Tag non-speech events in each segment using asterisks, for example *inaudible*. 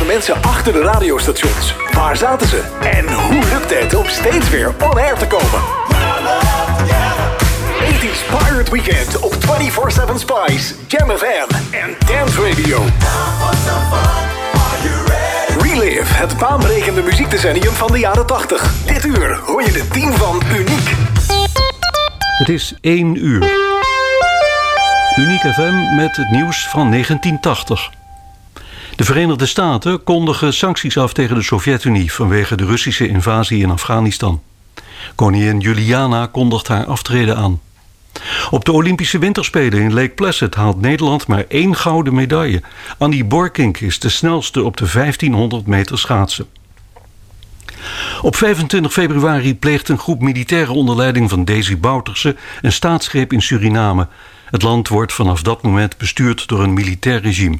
de mensen achter de radiostations. Waar zaten ze? En hoe lukte het om steeds weer on-air te komen? 80s Pirate Weekend op 24-7 Spice, Jam FM en Dance Radio. Relive, het baanbrekende muziekdecennium van de jaren 80. Dit uur hoor je de team van Uniek. Het is 1 uur. Uniek FM met het nieuws van 1980. De Verenigde Staten kondigen sancties af tegen de Sovjet-Unie vanwege de Russische invasie in Afghanistan. Koningin Juliana kondigt haar aftreden aan. Op de Olympische Winterspelen in Lake Placid haalt Nederland maar één gouden medaille. Annie Borkink is de snelste op de 1500 meter schaatsen. Op 25 februari pleegt een groep militairen onder leiding van Daisy Bouterse een staatsgreep in Suriname. Het land wordt vanaf dat moment bestuurd door een militair regime.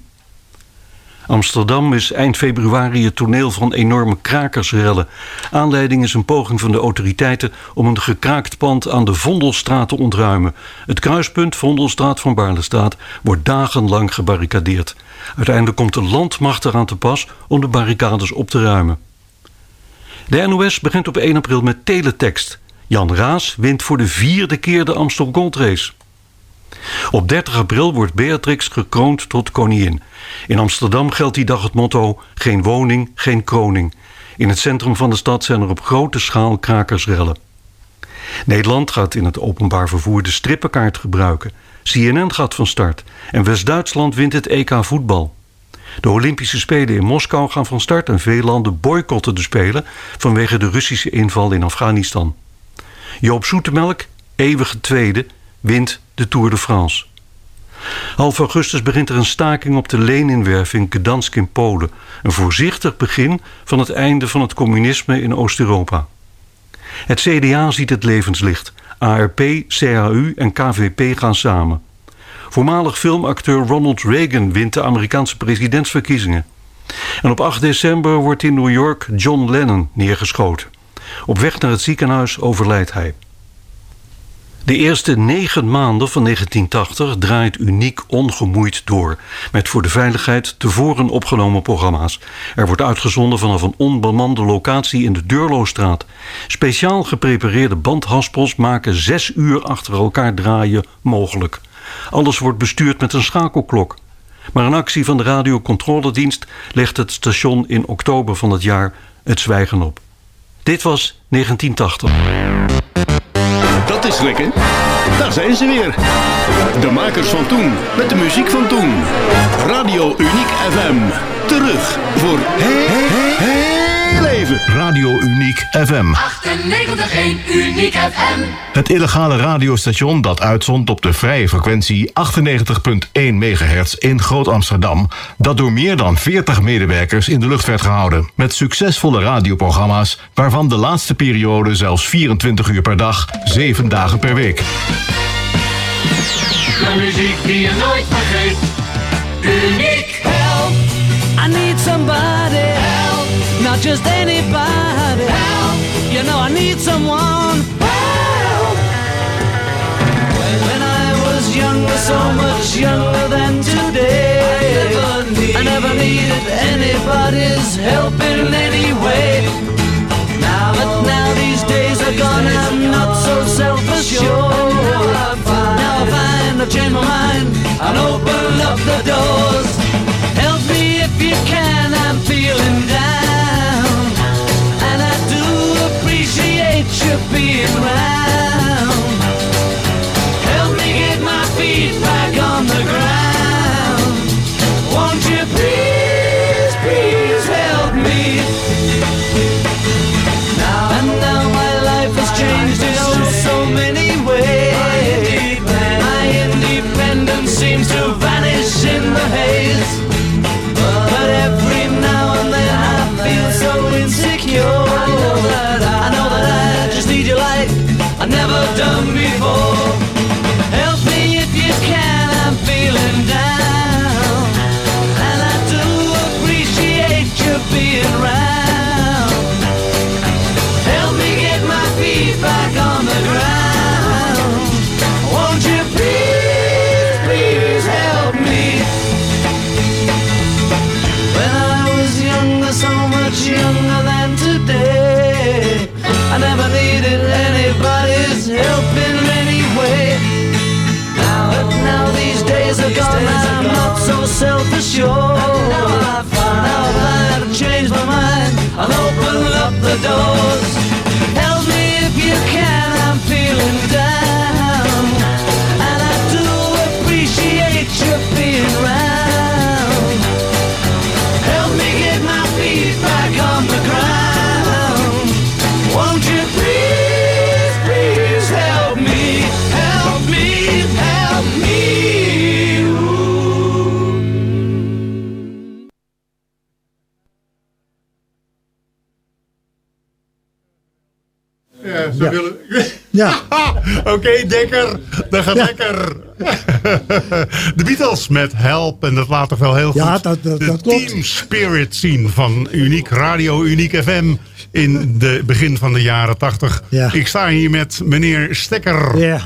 Amsterdam is eind februari het toneel van enorme krakersrellen. Aanleiding is een poging van de autoriteiten om een gekraakt pand aan de Vondelstraat te ontruimen. Het kruispunt Vondelstraat van Baarlestraat wordt dagenlang gebarricadeerd. Uiteindelijk komt de landmacht eraan te pas om de barricades op te ruimen. De NOS begint op 1 april met teletext. Jan Raas wint voor de vierde keer de Amstel Gold Race. Op 30 april wordt Beatrix gekroond tot koningin. In Amsterdam geldt die dag het motto: geen woning, geen kroning. In het centrum van de stad zijn er op grote schaal krakersrellen. Nederland gaat in het openbaar vervoer de strippenkaart gebruiken. CNN gaat van start en West-Duitsland wint het EK voetbal. De Olympische Spelen in Moskou gaan van start en veel landen boycotten de Spelen vanwege de Russische inval in Afghanistan. Joop Zoetemelk, eeuwige tweede, wint de Tour de France. Half augustus begint er een staking op de Leninwerf in Gdansk in Polen. Een voorzichtig begin van het einde van het communisme in Oost-Europa. Het CDA ziet het levenslicht. ARP, CAU en KVP gaan samen. Voormalig filmacteur Ronald Reagan wint de Amerikaanse presidentsverkiezingen. En op 8 december wordt in New York John Lennon neergeschoten. Op weg naar het ziekenhuis overlijdt hij. De eerste negen maanden van 1980 draait Uniek ongemoeid door... met voor de veiligheid tevoren opgenomen programma's. Er wordt uitgezonden vanaf een onbemande locatie in de Deurloostraat. Speciaal geprepareerde bandhaspels maken zes uur achter elkaar draaien mogelijk. Alles wordt bestuurd met een schakelklok. Maar een actie van de radiocontroledienst legt het station in oktober van het jaar het zwijgen op. Dit was 1980. Dat is lekker. Daar zijn ze weer. De makers van toen, met de muziek van toen. Radio Uniek FM. Terug voor heel, heel leven. Radio Uniek FM. 98.1 Uniek FM. Het illegale radiostation dat uitzond op de vrije frequentie 98.1 MHz in Groot-Amsterdam... dat door meer dan 40 medewerkers in de lucht werd gehouden... met succesvolle radioprogramma's... waarvan de laatste periode zelfs 24 uur per dag, 7 dagen per week. De muziek die je nooit vergeet. Uniek. Help, I need somebody. Just anybody. Help, you know I need someone. Help. When I was younger, so much younger than today. I never, need, I never needed anybody's help in any way. Now, but now these days are gone, I'm not so self-assured. Now I find, now I find I've changed my mind and open up the doors. Help me if you can, I'm feeling down. Appreciate you being round. Help me get my feet back done before. Self-assured. Now I find out I've changed my mind and open up the doors. Help me if you can, I'm feeling down. Ja, willen... *laughs* Ja. *laughs* Oké, Dekker, dat gaat lekker. *laughs* De Beatles met Help, en dat laat toch wel heel Ja, goed dat- dat- de dat klopt. team spirit zien van Uniek Radio, Uniek FM in de begin van de jaren 80. Ja. Ik sta hier met meneer Stekker. Ja.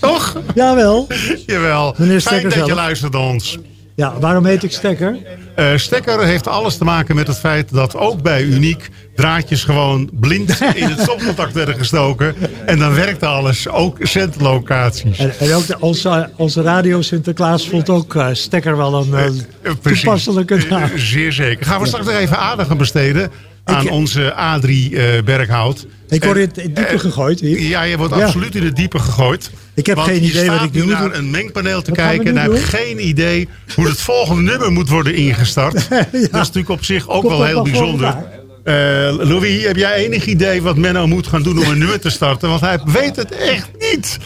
Toch? Jawel. Jawel. Meneer Fijn dat je luistert naar ons. Ja, waarom heet ik Stekker? Eh, Stekker heeft alles te maken met het feit dat ook bij Uniek draadjes gewoon blind *laughs* in het stopcontact werden gestoken. En dan werkte alles, ook zendlocaties. En, en ook de, onze, onze radio Sinterklaas vond ook eh, Stekker wel een precies. toepasselijke naam. Zeer zeker. Gaan we straks nog even aandacht aan besteden aan Ik- onze A3 eh Berghout. Ik word in het diepe eh, gegooid hier. Ja, je wordt Ja. absoluut in het diepe gegooid. Ik heb geen idee wat ik nu naar doen. een mengpaneel te Wat kijken en heb geen idee hoe het volgende nummer moet worden ingestart. *laughs* Dat is natuurlijk op zich ook Komt wel heel bijzonder. Eh, Louis, heb jij enig idee wat Menno moet gaan doen om een nummer te starten? Want hij weet het echt niet.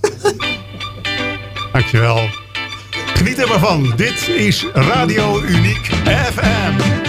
*laughs* Dankjewel. Geniet er maar van. Dit is Radio Uniek FM.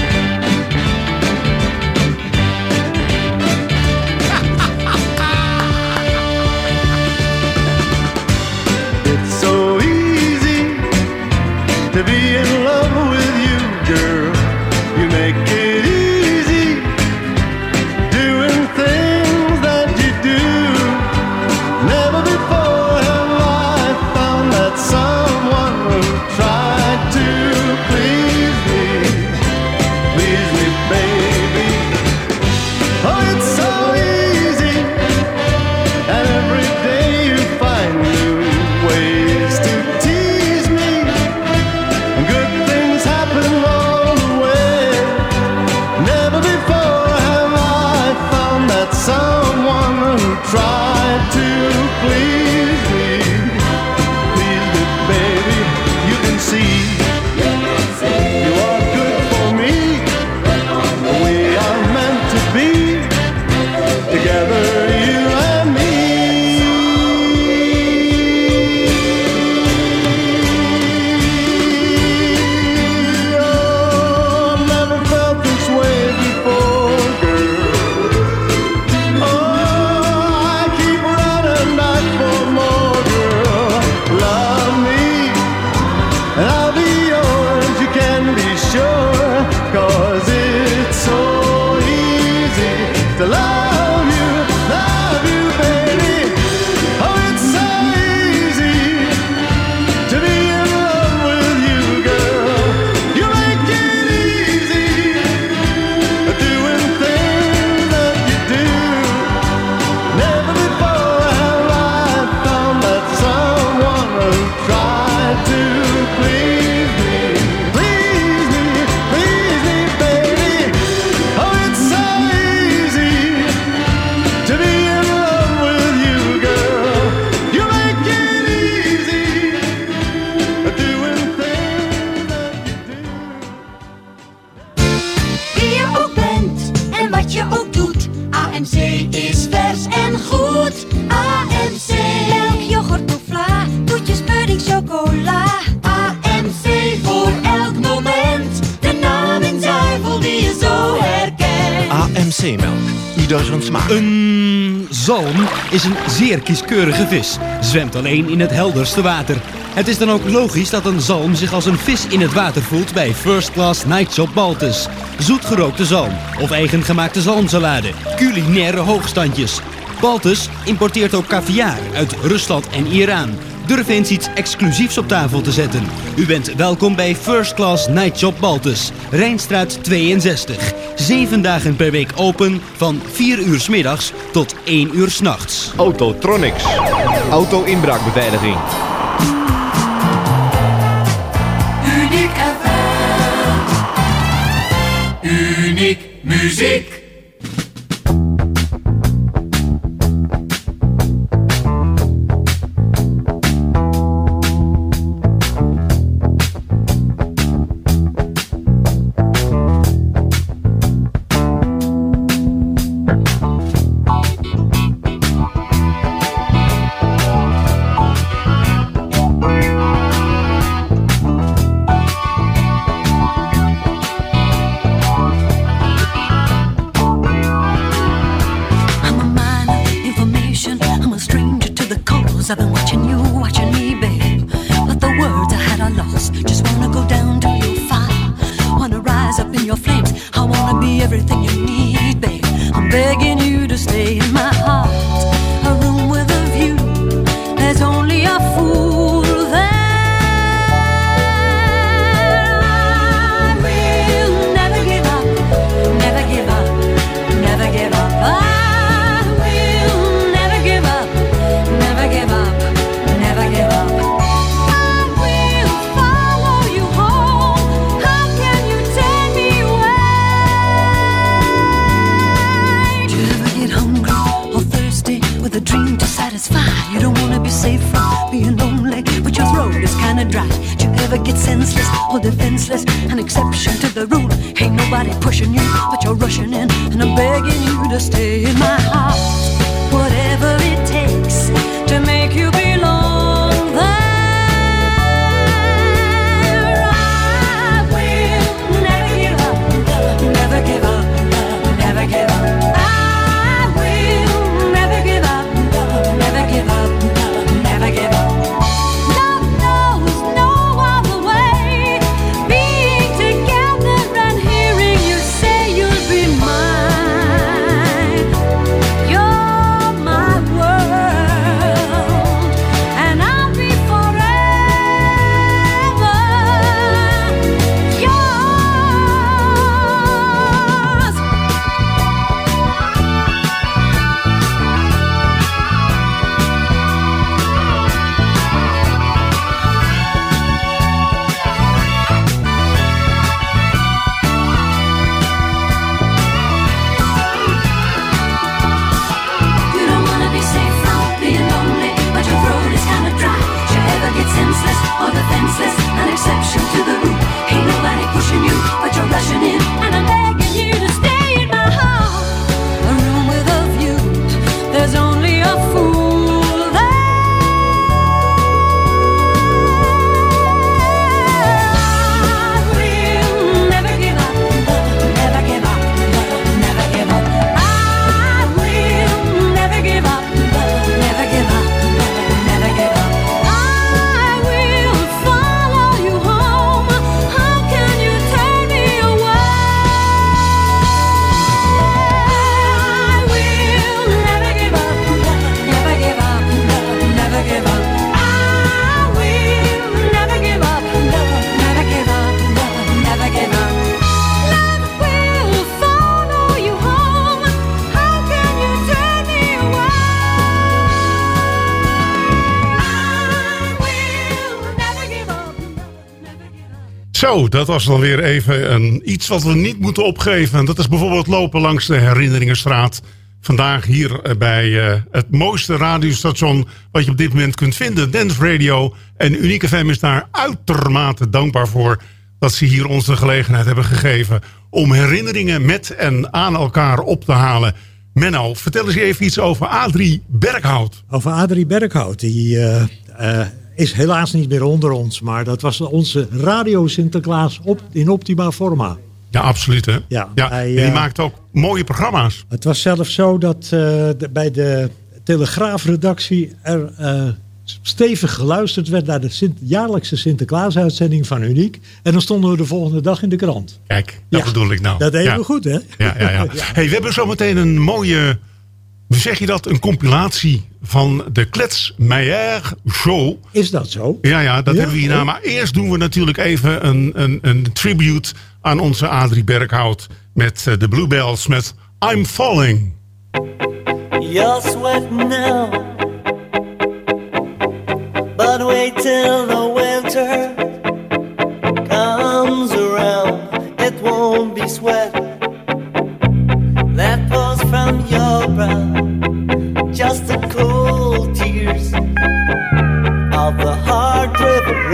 AMC-melk. Ieder zijn smaak. Een zalm is een zeer kieskeurige vis. Zwemt alleen in het helderste water. Het is dan ook logisch dat een zalm zich als een vis in het water voelt bij First Class Night Shop Baltus. Zoetgerookte zalm of eigengemaakte zalmsalade. Culinaire hoogstandjes. Baltus importeert ook caviar uit Rusland en Iran. Durf eens iets exclusiefs op tafel te zetten. U bent welkom bij First Class Night Shop Baltus, Rijnstraat 62. Zeven dagen per week open van 4 uur 's middags tot 1 uur 's nachts. Autotronics. Auto-inbraakbeveiliging. Uniek FM. Uniek muziek. Zo, dat was dan weer even een, iets wat we niet moeten opgeven. En dat is bijvoorbeeld lopen langs de Herinneringenstraat. Vandaag hier eh, bij eh, het mooiste radiostation wat je op dit moment kunt vinden. Dance Radio. En Unieke FM is daar uitermate dankbaar voor... dat ze hier ons de gelegenheid hebben gegeven... om herinneringen met en aan elkaar op te halen. Menno, vertel eens even iets over Adrie Berghout. Over Adrie Berghout. Die eh, is helaas niet meer onder ons. Maar dat was onze radio Sinterklaas op, in optima forma. Ja, absoluut hè. Ja, Ja, hij, en die eh, maakt ook mooie programma's. Het was zelfs zo dat eh, de- bij de Telegraafredactie er eh, stevig geluisterd werd naar de Sint- jaarlijkse Sinterklaasuitzending van Uniek. En dan stonden we de volgende dag in de krant. Kijk, dat Ja, bedoel ik nou. Dat deden Ja. we goed, hè? Ja, ja, ja. *laughs* Hey, we hebben zometeen een mooie zeg je dat, een compilatie van de Klets Meijer Show. Is dat zo? Ja, ja, dat Ja, hebben we hierna. Maar eerst doen we natuurlijk even een, een, een tribute aan onze Adrie Berghout met eh, de Bluebells met I'm Falling. You're sweating now, but wait till the winter comes around. It won't be sweat your brow, just the cold tears of the hard-driven rain.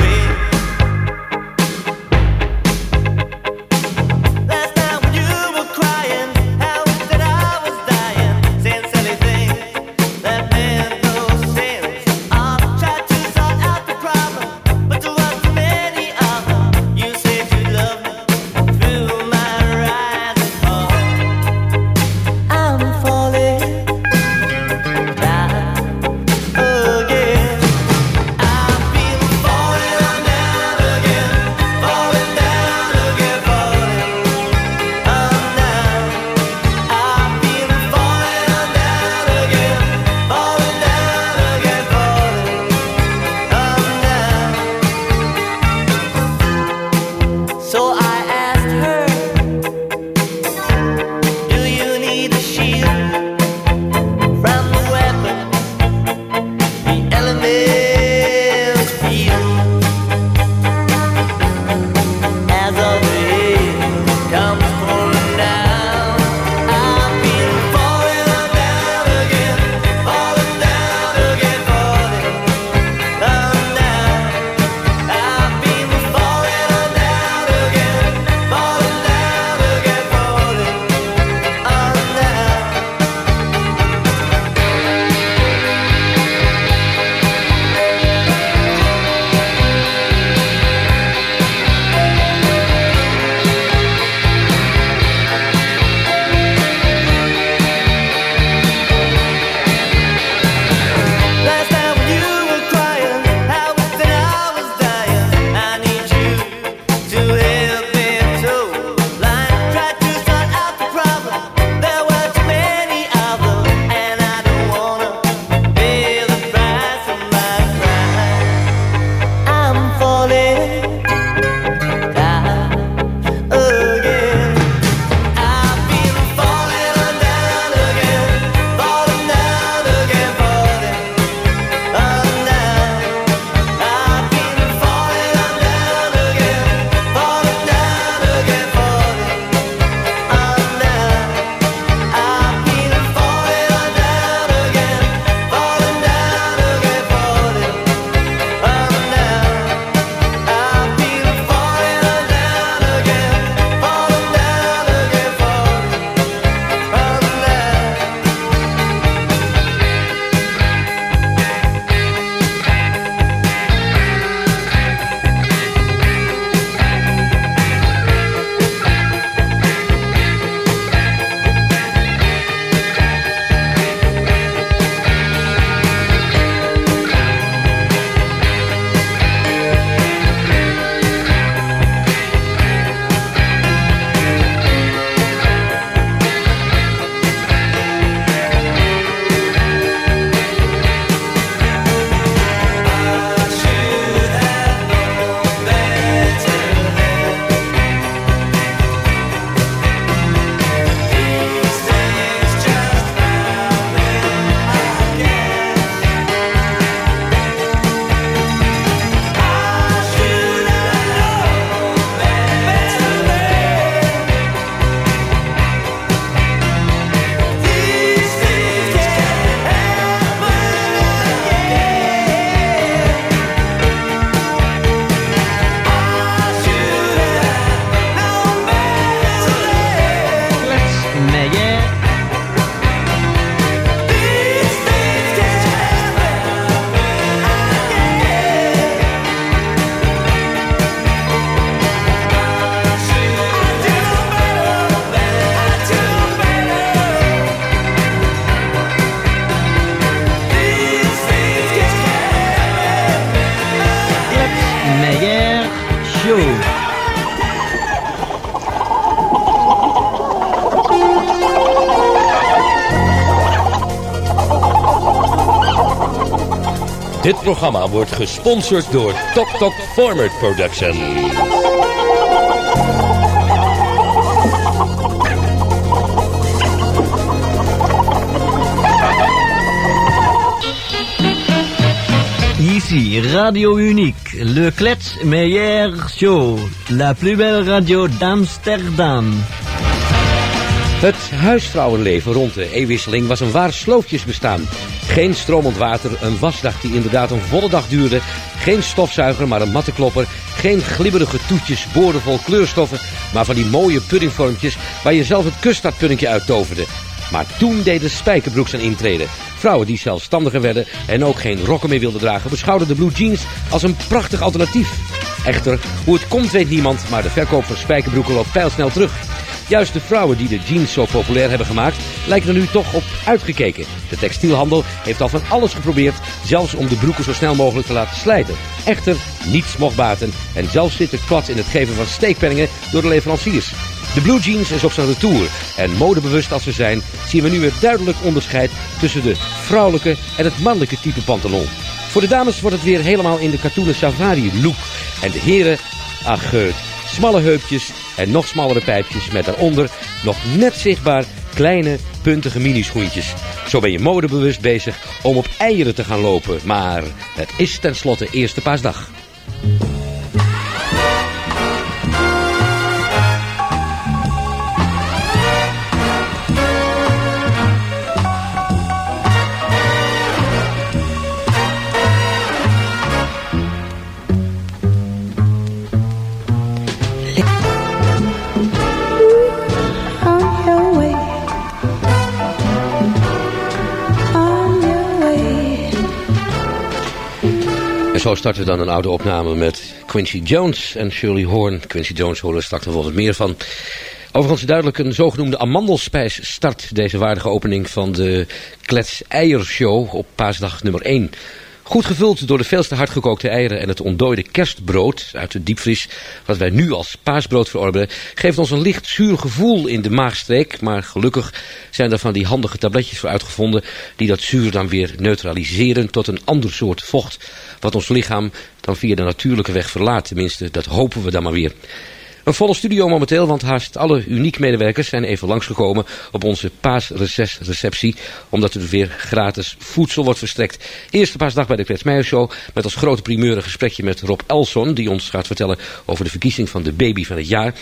Programma wordt gesponsord door Tok Tok Forward Production. Ici Radio Unique, le Klets Meilleur Show, la plus belle radio d'Amsterdam. Het huisvrouwenleven rond de eeuwwisseling was een waar sloofjesbestaan. Geen stromend water, een wasdag die inderdaad een volle dag duurde. Geen stofzuiger, maar een mattenklopper. Geen glibberige toetjes, boordevol kleurstoffen. Maar van die mooie puddingvormpjes waar je zelf het kuststadpuddingje uit toverde. Maar toen deden spijkerbroeks zijn intrede. Vrouwen die zelfstandiger werden en ook geen rokken meer wilden dragen... beschouwden de blue jeans als een prachtig alternatief. Echter, hoe het komt weet niemand, maar de verkoop van spijkerbroeken loopt pijlsnel terug. Juist de vrouwen die de jeans zo populair hebben gemaakt, lijken er nu toch op uitgekeken. De textielhandel heeft al van alles geprobeerd, zelfs om de broeken zo snel mogelijk te laten slijten. Echter, niets mocht baten en zelfs zit de kwad in het geven van steekpenningen door de leveranciers. De blue jeans is op zijn retour en modebewust als ze zijn, zien we nu weer duidelijk onderscheid tussen de vrouwelijke en het mannelijke type pantalon. Voor de dames wordt het weer helemaal in de katoenen safari look en de heren, ach, eh, smalle heupjes en nog smallere pijpjes met daaronder nog net zichtbaar kleine puntige minischoentjes. Zo ben je modebewust bezig om op eieren te gaan lopen, maar het is tenslotte eerste paasdag. Zo starten we dan een oude opname met Quincy Jones en Shirley Horn. Quincy Jones horen straks nog wat meer van. Overigens duidelijk een zogenoemde amandelspijs start deze waardige opening van de Klets Eiershow op paasdag nummer 1. Goed gevuld door de veelste hardgekookte eieren en het ontdooide kerstbrood uit de diepvries, wat wij nu als paasbrood verorberen, geeft ons een licht zuur gevoel in de maagstreek. Maar gelukkig zijn er van die handige tabletjes voor uitgevonden die dat zuur dan weer neutraliseren tot een ander soort vocht, wat ons lichaam dan via de natuurlijke weg verlaat. Tenminste, dat hopen we dan maar weer. Een volle studio momenteel, want haast alle uniek medewerkers zijn even langsgekomen op onze paasrecesreceptie, omdat er weer gratis voedsel wordt verstrekt. Eerste paasdag bij de Kwetsmeijer Show, met als grote primeur een gesprekje met Rob Elson, die ons gaat vertellen over de verkiezing van de baby van het jaar.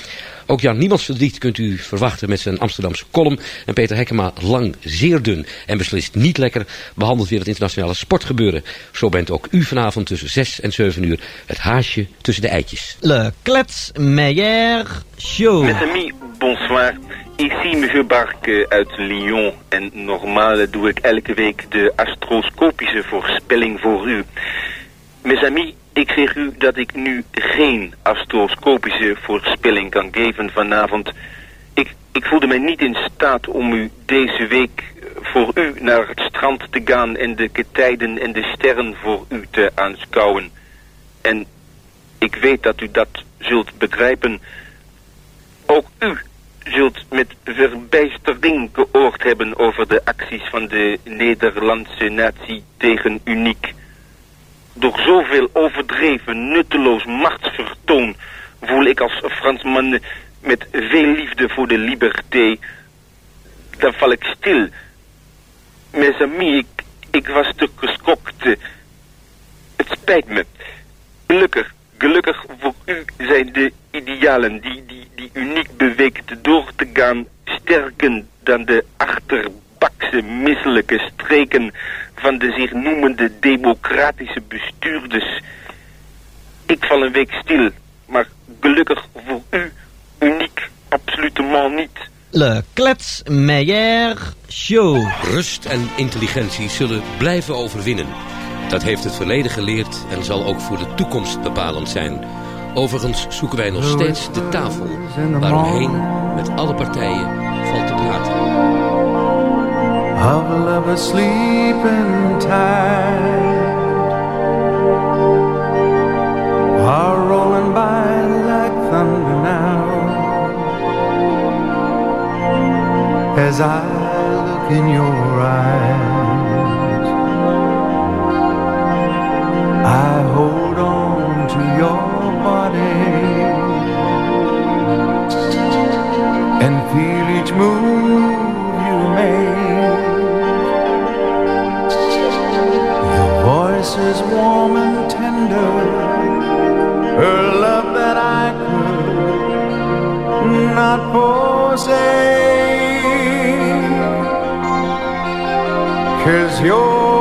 Ook Jan Niemands verdriet kunt u verwachten met zijn Amsterdamse column. En Peter Hekkema lang zeer dun en beslist niet lekker behandelt weer het internationale sportgebeuren. Zo bent ook u vanavond tussen 6 en 7 uur het haasje tussen de eitjes. Le Klets Meilleur Show. Mes amis, bonsoir. Ici monsieur Barke uit Lyon. En normaal doe ik elke week de astroscopische voorspelling voor u. Mes amis, ik zeg u dat ik nu geen astroscopische voorspelling kan geven vanavond. Ik, ik voelde mij niet in staat om u deze week voor u naar het strand te gaan en de getijden en de sterren voor u te aanschouwen. En ik weet dat u dat zult begrijpen. Ook u zult met verbijstering geoord hebben over de acties van de Nederlandse natie tegen Uniek. Door zoveel overdreven, nutteloos machtsvertoon voel ik als Fransman met veel liefde voor de liberté. Dan val ik stil. Mes amis, ik, ik was te geschokt. Het spijt me. Gelukkig, gelukkig voor u zijn de idealen die, die, die uniek beweegt door te gaan sterker dan de achterbakse misselijke streken van de zich noemende democratische bestuurders. Ik val een week stil, maar gelukkig voor u uniek absoluut niet. Le Klets Meilleur Show. Rust en intelligentie zullen blijven overwinnen. Dat heeft het verleden geleerd en zal ook voor de toekomst bepalend zijn. Overigens zoeken wij nog steeds de tafel waaromheen met alle partijen valt te praten. rolling by like thunder now as I look in your eyes and feel each move you make. Your voice is warm and tender, her love that I could not forsake. Cause you're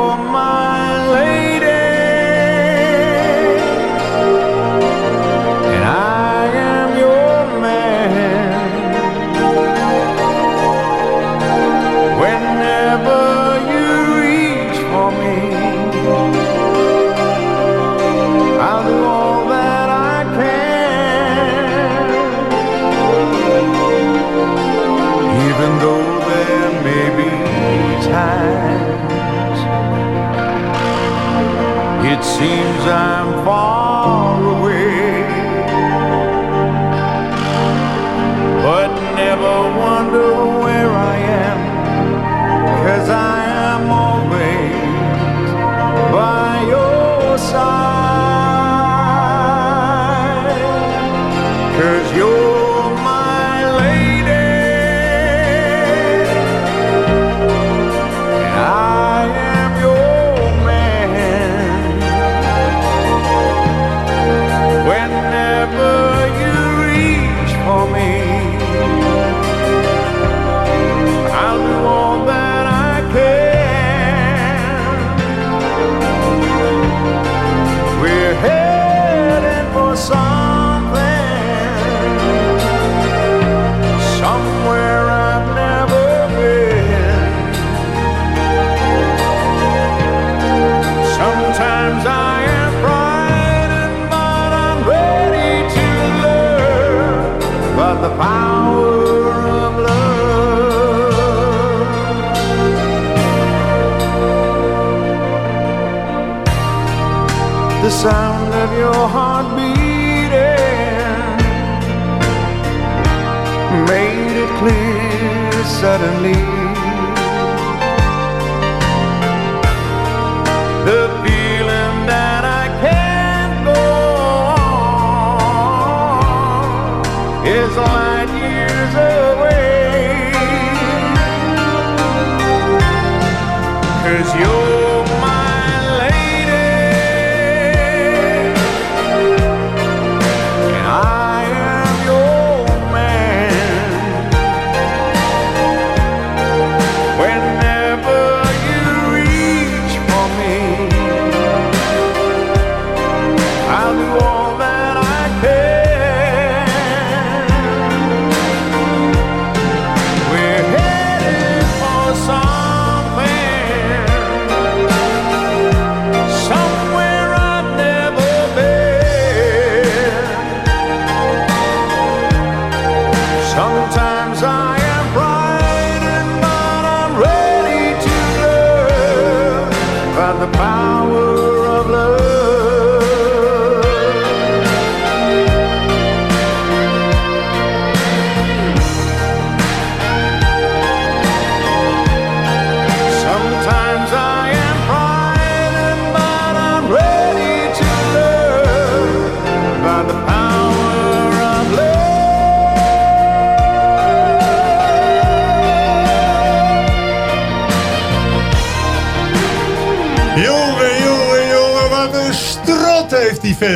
it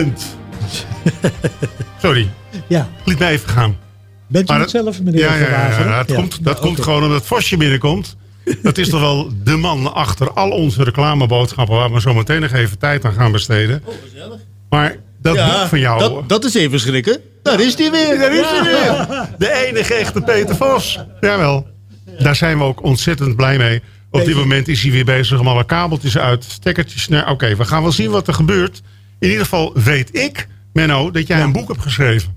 *laughs* Sorry, Ja. liet mij even gaan. Bent u Maar het dat- zelf, meneer Ja, ja, ja, ja, dat Ja. komt, dat Ja, komt gewoon omdat Vosje binnenkomt. Dat is toch wel de man achter al onze reclameboodschappen... waar we zo meteen nog even tijd aan gaan besteden. Oh, Maar dat Ja, boek van jou... Dat, dat is even schrikken. Daar is die weer. Daar is hij weer. De enige echte Peter Vos. Jawel. Daar zijn we ook ontzettend blij mee. Op dit moment is hij weer bezig om alle kabeltjes uit, stekkertjes naar... Oké, we gaan wel zien wat er gebeurt. In ieder geval weet ik, Menno, dat jij een boek hebt geschreven.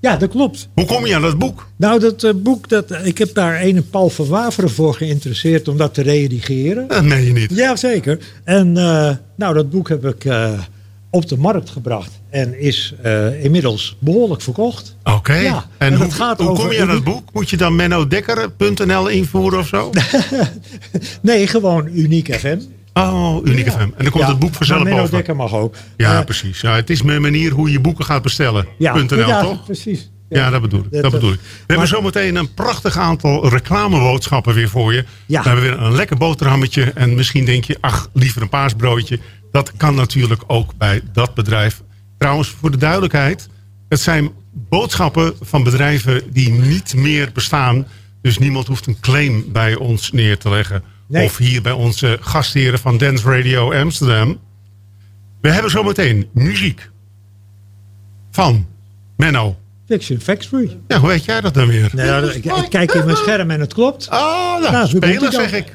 Ja, dat klopt. Hoe kom je aan dat boek? Nou, dat eh, boek, dat, ik heb daar een Paul van Waveren voor geïnteresseerd om dat te redigeren. Dat meen je niet. Jazeker. En eh, nou, dat boek heb ik eh, op de markt gebracht en is eh, inmiddels behoorlijk verkocht. Oké. Ja, en en hoe, gaat hoe over- kom je aan dat boek? Moet je dan mennodekker.nl invoeren of zo? *laughs* Nee, gewoon Uniek FM. Oh, Uniek FM. En dan komt Ja, het boek vanzelf over. Dekker mag ook. Ja, Eh, precies. Ja, het is mijn manier hoe je boeken gaat bestellen. ja, .nl, ja, toch? precies. Ja, dat bedoel ik. Dat, Dat- bedoel ik. We hebben zometeen een prachtig aantal reclameboodschappen weer voor je. Ja. We hebben weer een lekker boterhammetje. En misschien denk je, ach, liever een paasbroodje. Dat kan natuurlijk ook bij dat bedrijf. Trouwens, voor de duidelijkheid. Het zijn boodschappen van bedrijven die niet meer bestaan. Dus niemand hoeft een claim bij ons neer te leggen. Nee. Of hier bij onze gastheren van Dance Radio Amsterdam. We hebben zometeen muziek. Van Menno. Fiction Factory. Ja, hoe weet jij dat dan weer? Nou, ik, ik kijk in mijn scherm en het klopt. Ah, nou, Nou, komt spelen zeg ik.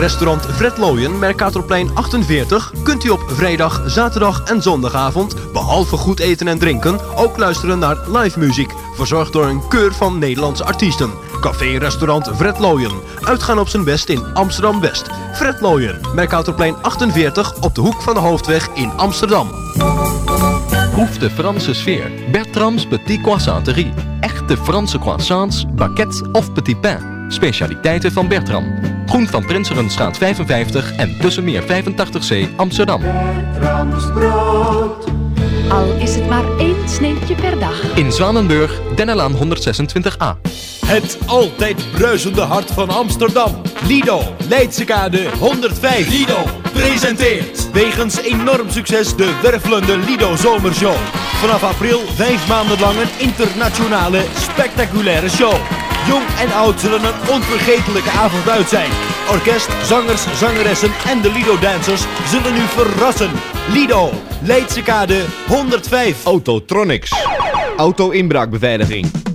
Restaurant Fred Looyen, Mercatorplein 48, kunt u op vrijdag, zaterdag en zondagavond, behalve goed eten en drinken, ook luisteren naar live muziek, verzorgd door een keur van Nederlandse artiesten. Café restaurant Fred uitgaan op zijn best in Amsterdam West. Fred Looyen, Mercatorplein 48 op de hoek van de Hoofdweg in Amsterdam. Proef de Franse sfeer. Bertram's Petit Croissanterie. Echte Franse croissants, baguettes of petit pain. Specialiteiten van Bertram. Groen van Prinserenstraat 55 en Tussenmeer 85C Amsterdam. Ramsbrood. Al is het maar één sneetje per dag. In Zwanenburg, Dennelaan 126a. Het altijd bruisende hart van Amsterdam. Lido, Leidsekade 105. Lido presenteert wegens enorm succes de wervelende Lido Zomershow. Vanaf april vijf maanden lang een internationale spectaculaire show. Jong en oud zullen een onvergetelijke avond uit zijn. Orkest, zangers, zangeressen en de Lido-dancers zullen u verrassen. Lido, Leidsekade 105. Autotronics. Auto-inbraakbeveiliging.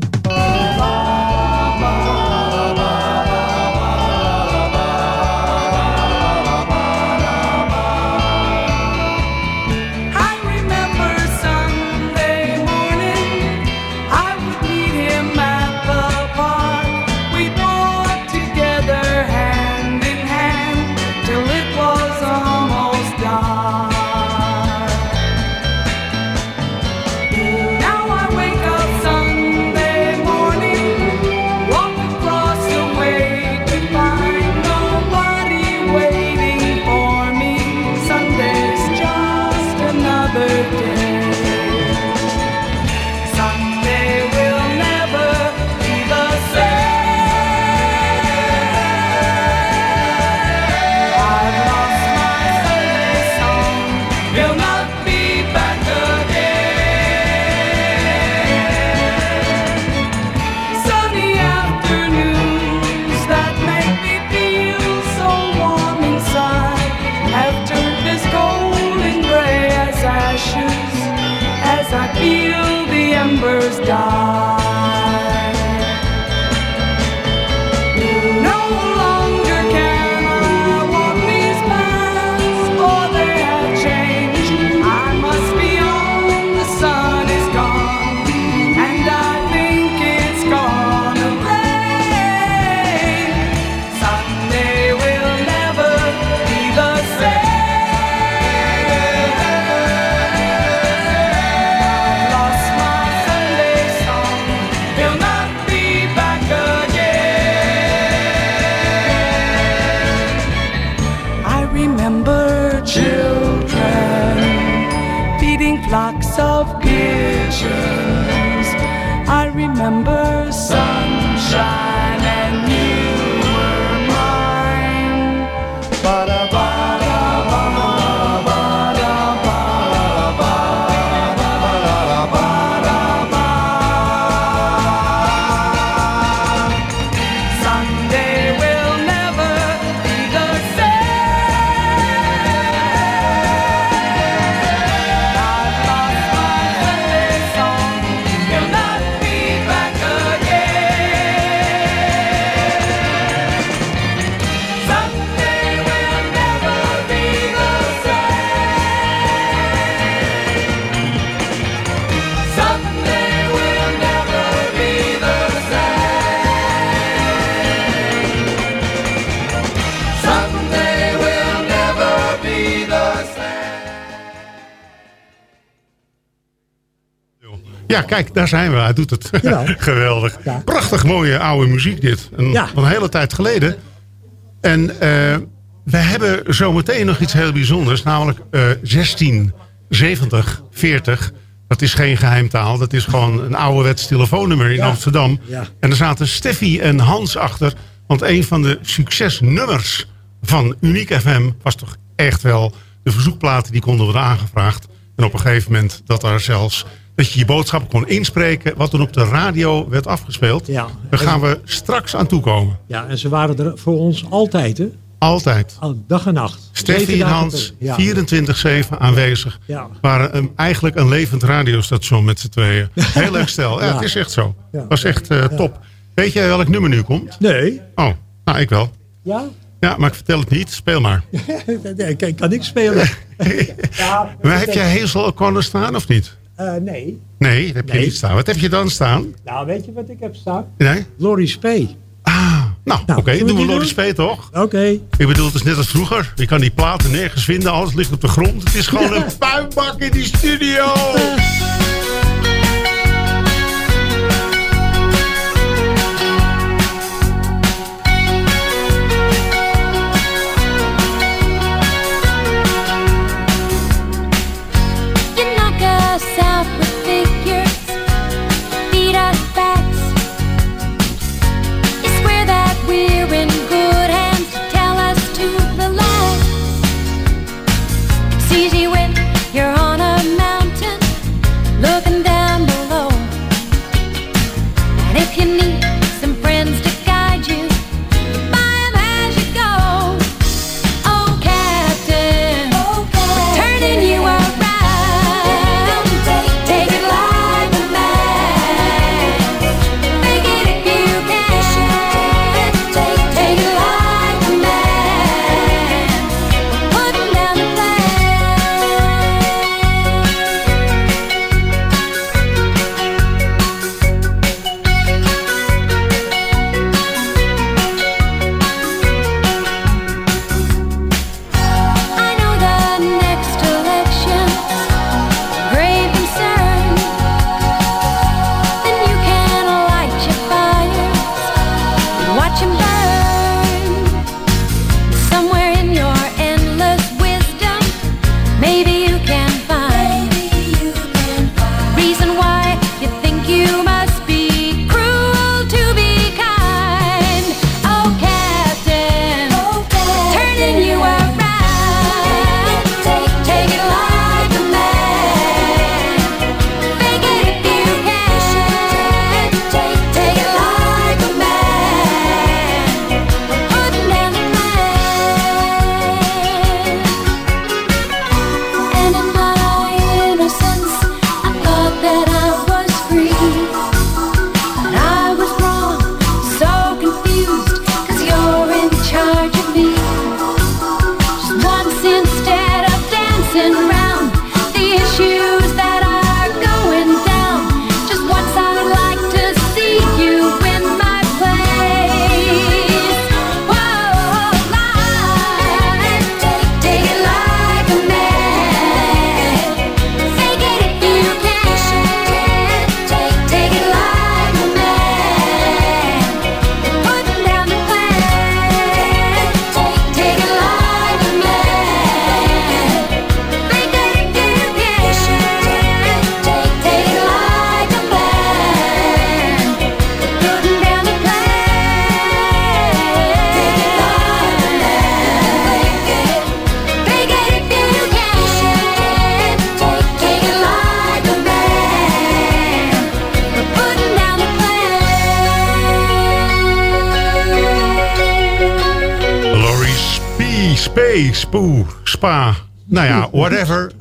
Ja, kijk, daar zijn we. Hij doet het. *laughs* Ja. Geweldig. Prachtig mooie oude muziek dit. Een, Ja. Een hele tijd geleden. En eh, we hebben zometeen nog iets heel bijzonders. Namelijk eh 1670, 40. Dat is geen geheimtaal. Dat is gewoon een ouderwets telefoonnummer in Ja. Amsterdam. En er zaten Steffi en Hans achter. Want een van de succesnummers van Uniek FM was toch echt wel de verzoekplaten die konden worden aangevraagd. En op een gegeven moment dat daar zelfs dat je je boodschap kon inspreken wat dan op de radio werd afgespeeld. Ja. Daar gaan we straks aan toekomen. Ja, en ze waren er voor ons altijd, hè? Altijd. Al dag en nacht. Steffi en Hans, per- ja. 24-7 aanwezig. Ja. Waren een, eigenlijk een levend radiostation met z'n tweeën. *laughs* Heel erg stel. Ja, Ja. het is echt zo. Ja. was echt eh, top. Weet jij welk nummer nu komt? Nee. Oh, nou ik wel. Ja? Ja, maar ik vertel het niet. Speel maar. *laughs* Nee, kan, kan ik spelen? *laughs* ja, Maar heb jij Hazel O'Connor staan of niet? Eh, nee. Nee, dat heb je niet staan. Wat heb je dan staan? Nou, weet je wat ik heb staan? Nee? Laurie Spee. Nou, oké, zullen we doen we? Spee toch? Oké. Ik bedoel, het is net als vroeger. Je kan die platen nergens vinden, alles ligt op de grond. Het is gewoon een puinbak in die studio. *laughs* Spoe, spa. Nou ja, whatever.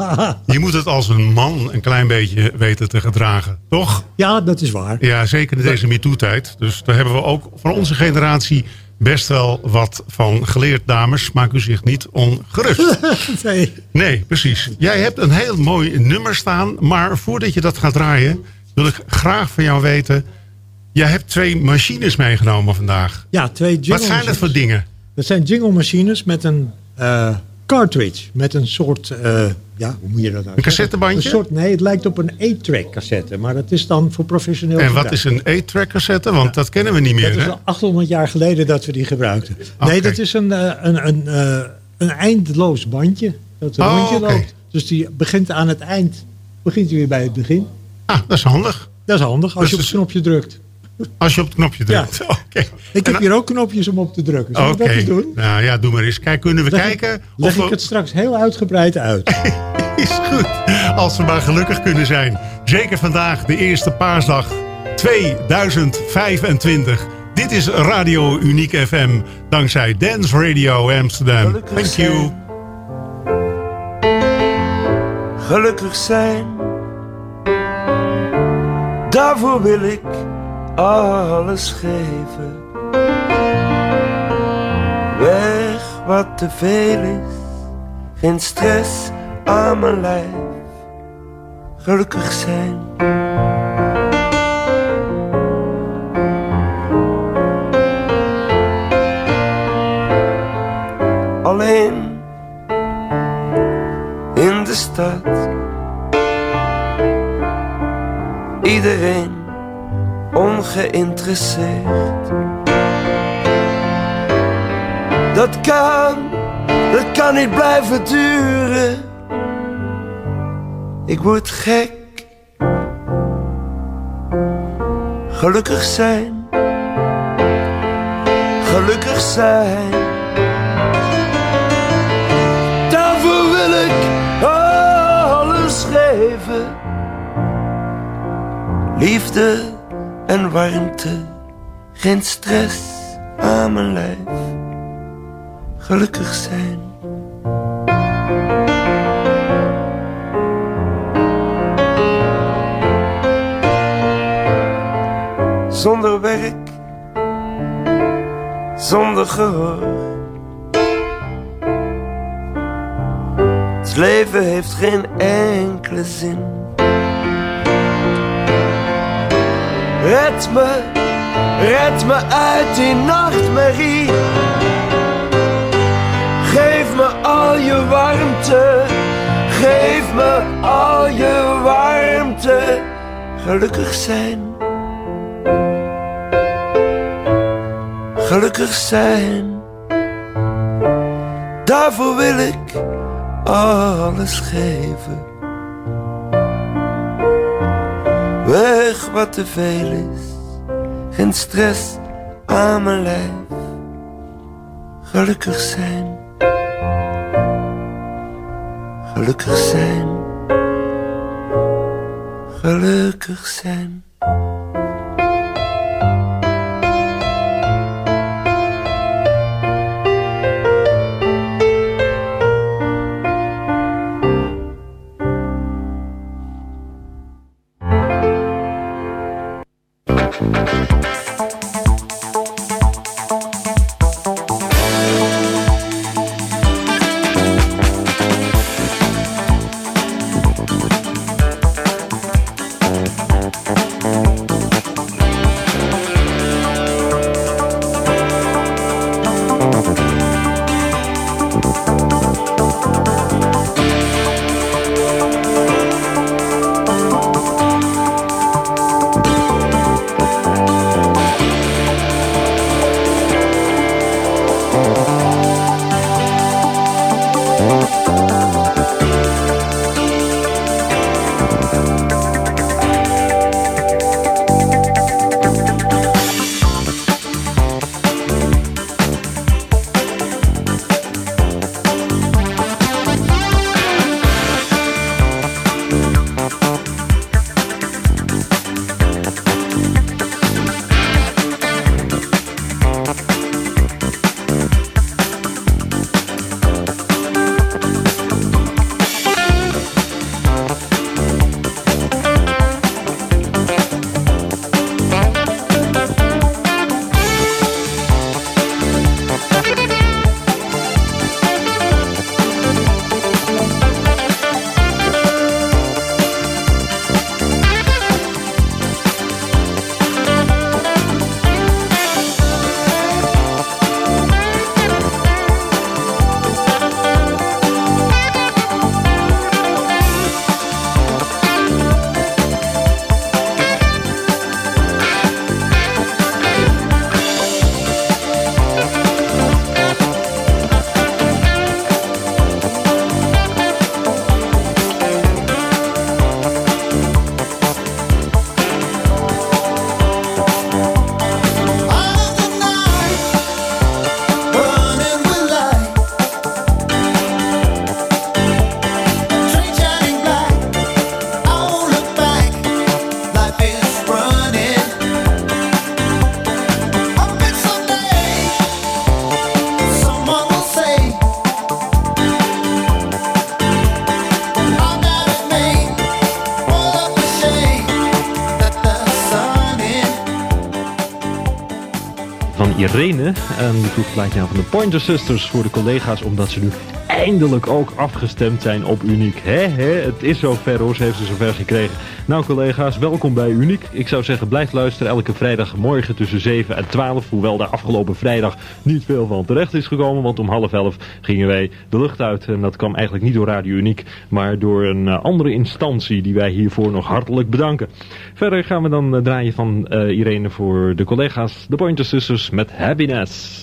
Je moet het als een man een klein beetje weten te gedragen, toch? Ja, dat is waar. Ja, zeker in deze MeToo-tijd. Dus daar hebben we ook van onze generatie best wel wat van geleerd, dames. Maak u zich niet ongerust. *laughs* nee. Nee, precies. Jij hebt een heel mooi nummer staan. Maar voordat je dat gaat draaien, wil ik graag van jou weten... Jij hebt twee machines meegenomen vandaag. Ja, twee jingle Wat zijn dat voor dingen? Dat zijn jingle machines met een eh, cartridge. Met een soort, eh, ja, hoe moet je dat nou zeggen? cassettebandje? Een soort, nee, het lijkt op een 8-track cassette. Maar dat is dan voor professioneel En wat is een 8-track cassette? Want dat kennen we niet meer, Dat is al 800 jaar geleden dat we die gebruikten. Nee, dat is een, eh, een, een, een eindeloos bandje. Dat een Oh, rondje loopt. Dus die begint aan het eind. Begint hij weer bij het begin. Ah, dat is handig. Dat is handig als Dus je op het knopje drukt. Als je op het knopje drukt. *laughs* Oké. Ik heb hier ook knopjes om op te drukken. Zullen we Oké. dat eens doen? Nou ja, doe maar eens. Kijk, kunnen we Leg ik- kijken Leg of we... ik het straks heel uitgebreid uit. *laughs* Is goed. Als we maar gelukkig kunnen zijn. Zeker vandaag, de eerste paasdag 2025. Dit is Radio Uniek FM. Dankzij Dance Radio Amsterdam. Thank you. gelukkig zijn. Daarvoor wil ik alles geven. Weg wat te veel is, geen stress aan mijn lijf. Gelukkig zijn. Alleen in de stad. Iedereen ongeïnteresseerd. Dat kan, dat kan niet blijven duren. Ik word gek. Gelukkig zijn. Gelukkig zijn. Daarvoor wil ik alles geven. Liefde en warmte, geen stress aan mijn lijf. Gelukkig zijn. Zonder werk, zonder gehoor. Het leven heeft geen enkele zin. Red me, red me uit die nachtmerrie. Geef me al je warmte, geef me al je warmte. Gelukkig zijn, gelukkig zijn. Daarvoor wil ik alles geven. Weg wat te veel is, geen stress aan mijn lijf. Gelukkig zijn, gelukkig zijn, gelukkig zijn. Gelijk aan van de Pointer Sisters voor de collega's, omdat ze nu eindelijk ook afgestemd zijn op Uniek. Het is zover hoor, ze heeft ze zover gekregen. Nou collega's, welkom bij Uniek. Ik zou zeggen, blijf luisteren elke vrijdagmorgen tussen 7 en 12. Hoewel daar afgelopen vrijdag niet veel van terecht is gekomen. Want om half elf gingen wij de lucht uit. En dat kwam eigenlijk niet door Radio Uniek, maar door een eh, andere instantie die wij hiervoor nog hartelijk bedanken. Verder gaan we dan eh, draaien van eh, Irene voor de collega's, de Pointer Sisters met Happiness.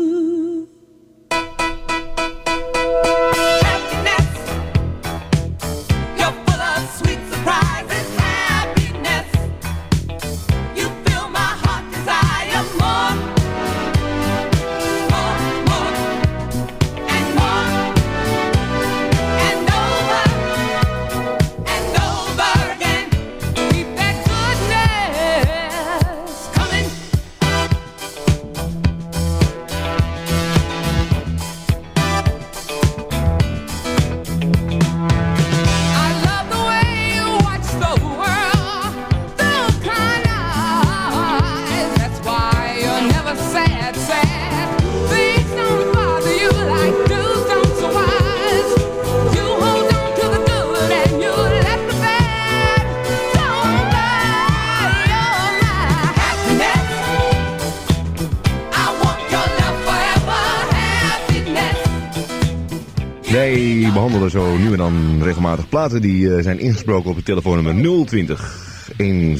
Wij behandelen zo nu en dan regelmatig platen die eh, zijn ingesproken op het telefoonnummer 020 16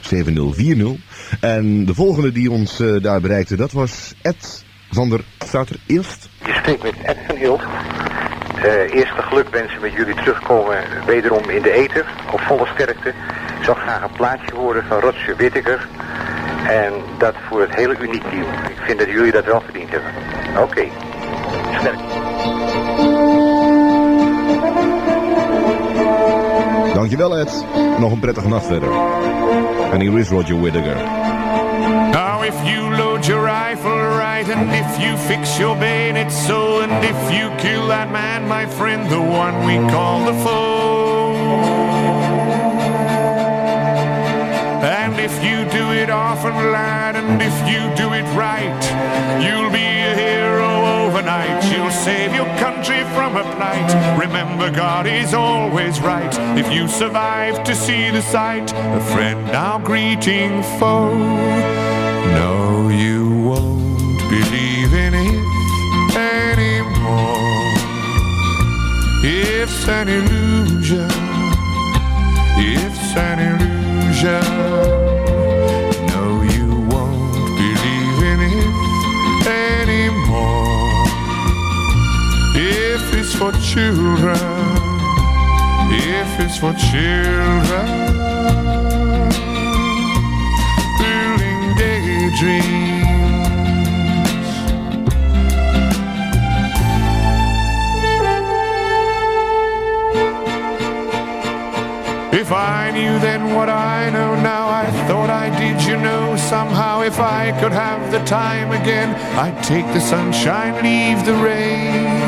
7040. En de volgende die ons eh, daar bereikte, dat was Ed van der Staat er eerst. Je spreekt met Ed van Hilt. Eh eerste gelukwensen met jullie terugkomen wederom in de ether, op volle sterkte. Ik zou graag een plaatje horen van Roger Whittaker. En dat voor het hele uniek team. Ik vind dat jullie dat wel verdiend hebben. Oké. Dankjewel Ed. Nog een prettige nacht verder. En hier is Roger Whittaker. Now if you load your rifle right and if you fix your bayonet so and if you kill that man, my friend, the one we call the foe. And if you do it often, lad, and if you do it right, you'll be a You'll save your country from a plight. Remember, God is always right. If you survive to see the sight, a friend now greeting foe. No, you won't believe in it anymore. It's an illusion. It's an illusion. For children, if it's for children, building daydreams. If I knew then what I know now, I thought I did, you know. Somehow, if I could have the time again, I'd take the sunshine, leave the rain.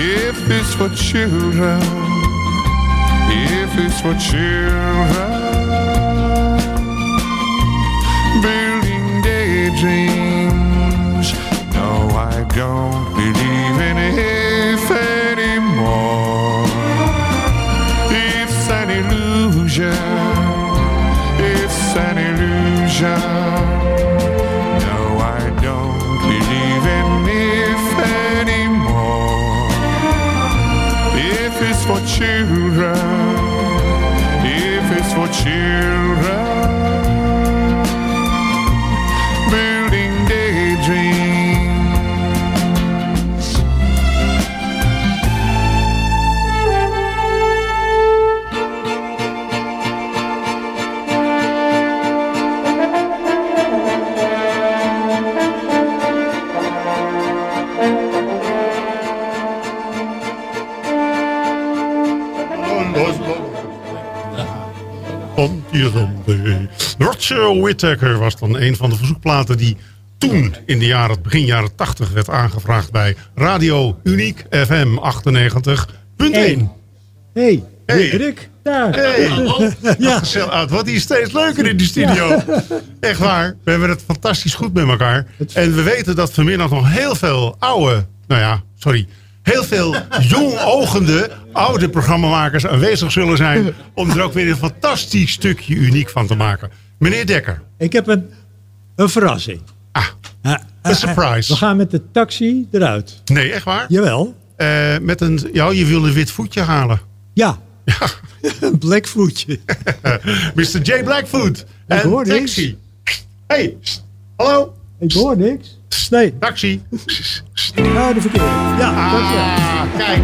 If it's for children, if it's for children, building daydreams. No, I don't believe in if Someday. Roger Whittaker was dan een van de verzoekplaten die toen in de jaren, begin jaren 80 werd aangevraagd bij Radio Uniek FM 98.1. Hey. Hey, Hey. Rick, daar. Hey. ja. Gezellig. Ah, Het wordt hier steeds leuker in die studio. Ja. Echt waar. We hebben het fantastisch goed met elkaar. En we weten dat vanmiddag nog heel veel oude, nou ja, sorry. Heel veel jongogende oude programmamakers aanwezig zullen zijn. Om er ook weer een fantastisch stukje uniek van te maken. Meneer Dekker. Ik heb een, een verrassing. Ah, een surprise. We gaan met de taxi eruit. Nee, echt waar? Jawel. Eh, met een, ja, je wil een wit voetje halen. Ja. *laughs* een blackfootje. *laughs* Mr. J. Blackfoot. Ik en hoor niks. taxi. Hey, sst, hallo. Ik hoor niks. Nee. Taxi. Nou, de verkeerde. Ja. Ah, kijk.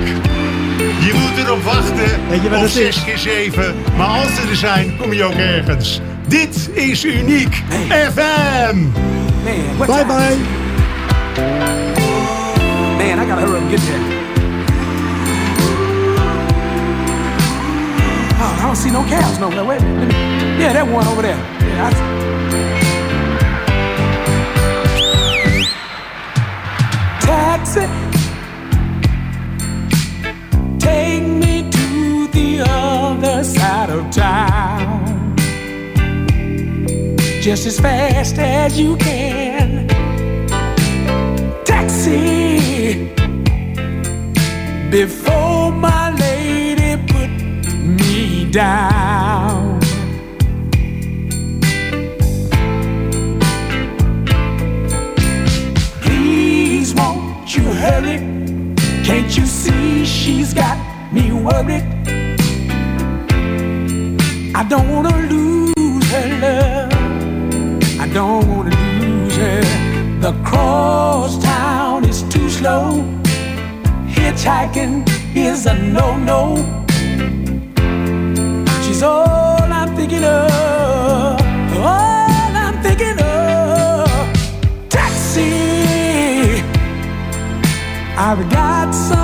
Je moet erop wachten. Weet je wat op het is? 6 keer 7. Maar als ze er zijn, kom je ook ergens. Dit is Uniek FM. Bye bye. Man, I gotta hurry up and get there. Oh, I don't see no cabs nowhere. Wait, yeah, that one over there. Yeah, Taxi, take me to the other side of town. Just as fast as you can. Taxi, before my lady put me down. She's got me worried? I don't wanna lose her love. I don't wanna lose her. The cross town is too slow. Hitchhiking is a no-no. She's all I'm thinking of. All I'm thinking of. Taxi. I've got some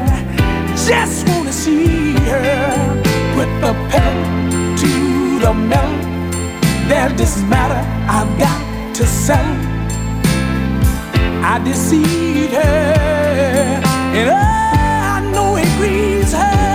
just wanna see her. Put the pedal to the metal. There's this matter I've got to settle. I deceived her, and oh, I know it grieves her.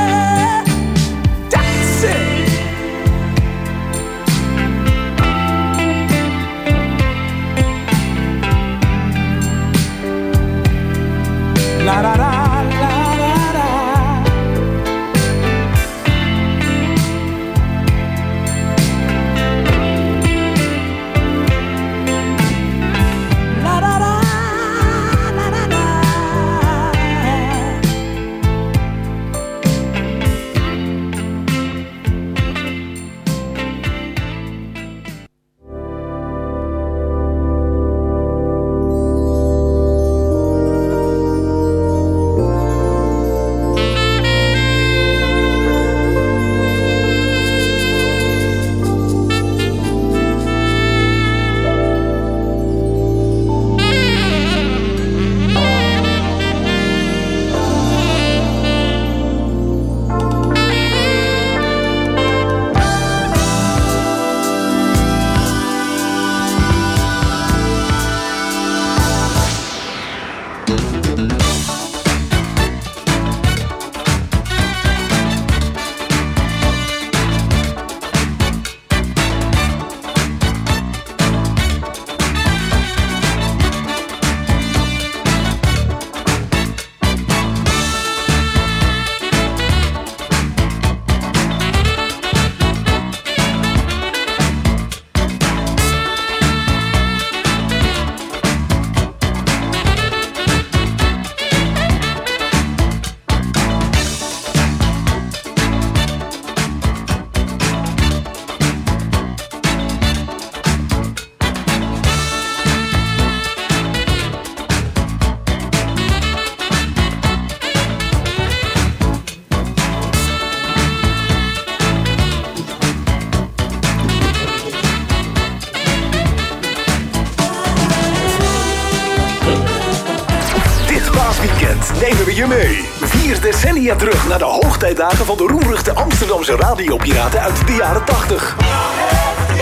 Terug naar de hoogtijdagen van de roemruchte Amsterdamse radiopiraten uit de jaren 80.